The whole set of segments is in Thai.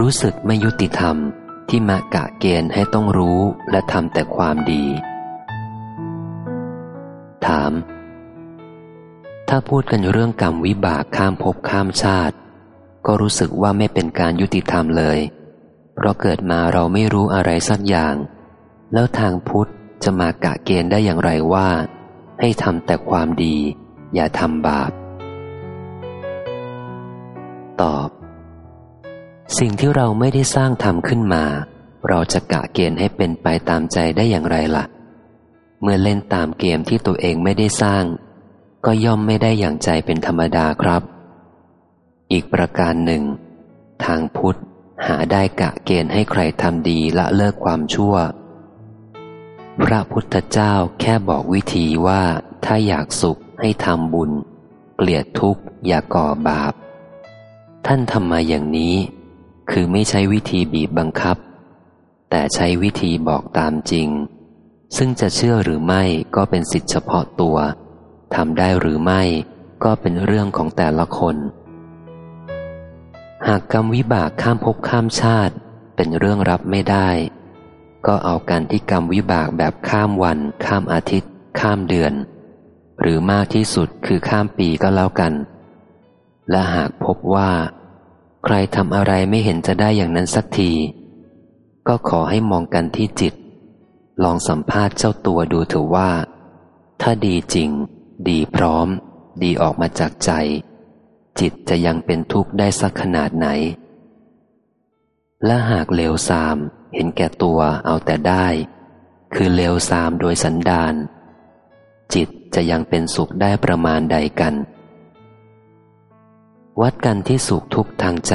รู้สึกไม่ยุติธรรมที่มากะเกณฑ์ให้ต้องรู้และทำแต่ความดี ถาม ถ้าพูดกันเรื่องกรรมวิบากข้ามภพข้ามชาติ ก็รู้สึกว่าไม่เป็นการยุติธรรมเลย เพราะเกิดมาเราไม่รู้อะไรสักอย่าง แล้วทางพุทธจะมากะเกณฑ์ได้อย่างไรว่า ให้ทำแต่ความดี อย่าทำบาป ตอบ สิ่งที่เราไม่ได้สร้างทำขึ้นมา เราจะกะเกณฑ์ให้เป็นไปตามใจได้อย่างไรละ่ะ เมื่อเล่นตามเกมที่ตัวเองไม่ได้สร้าง ก็ย่อมไม่ได้อย่างใจเป็นธรรมดาครับ อีกประการหนึ่ง ทางพุทธหาได้กะเกณฑ์ให้ใครทำดีละเลิกความชั่ว พระพุทธเจ้าแค่บอกวิธีว่าถ้าอยากสุขให้ทำบุญ เกลียดทุกข์อย่าก่อบาป ท่านทำมาอย่างนี้ คือไม่ใช้วิธีบีบบังคับ แต่ใช้วิธีบอกตามจริง ซึ่งจะเชื่อหรือไม่ก็เป็นสิทธิเฉพาะตัวทำได้หรือไม่ก็เป็นเรื่องของแต่ละคน หากกรรมวิบากข้ามภพข้ามชาติ เป็นเรื่องรับไม่ได้ ก็เอากันที่กรรมวิบากแบบข้ามวัน ข้ามอาทิตย์ ข้ามเดือน หรือมากที่สุดคือข้ามปีก็แล้วกัน และหากพบว่า ใครทำอะไรไม่เห็นจะได้อย่างนั้นสักที ก็ขอให้มองกันที่จิต ลองสัมภาษณ์เจ้าตัวดูเถอะว่า ถ้าดีจริง ดีพร้อม ดีออกมาจากใจ จิตจะยังเป็นทุกข์ได้สักขนาดไหน และหากเลวทราม เห็นแก่ตัวเอาแต่ได้ คือเลวทรามโดยสันดานจิตจะยังเป็นสุขได้ประมาณใดกัน วัดกันที่สุขทุกทางใจ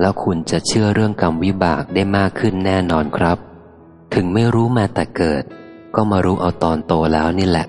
แล้วคุณจะเชื่อเรื่องกรรมวิบากได้มากขึ้นแน่นอนครับ ถึงไม่รู้มาแต่เกิด ก็มารู้เอาตอนโตแล้วนี่แหละ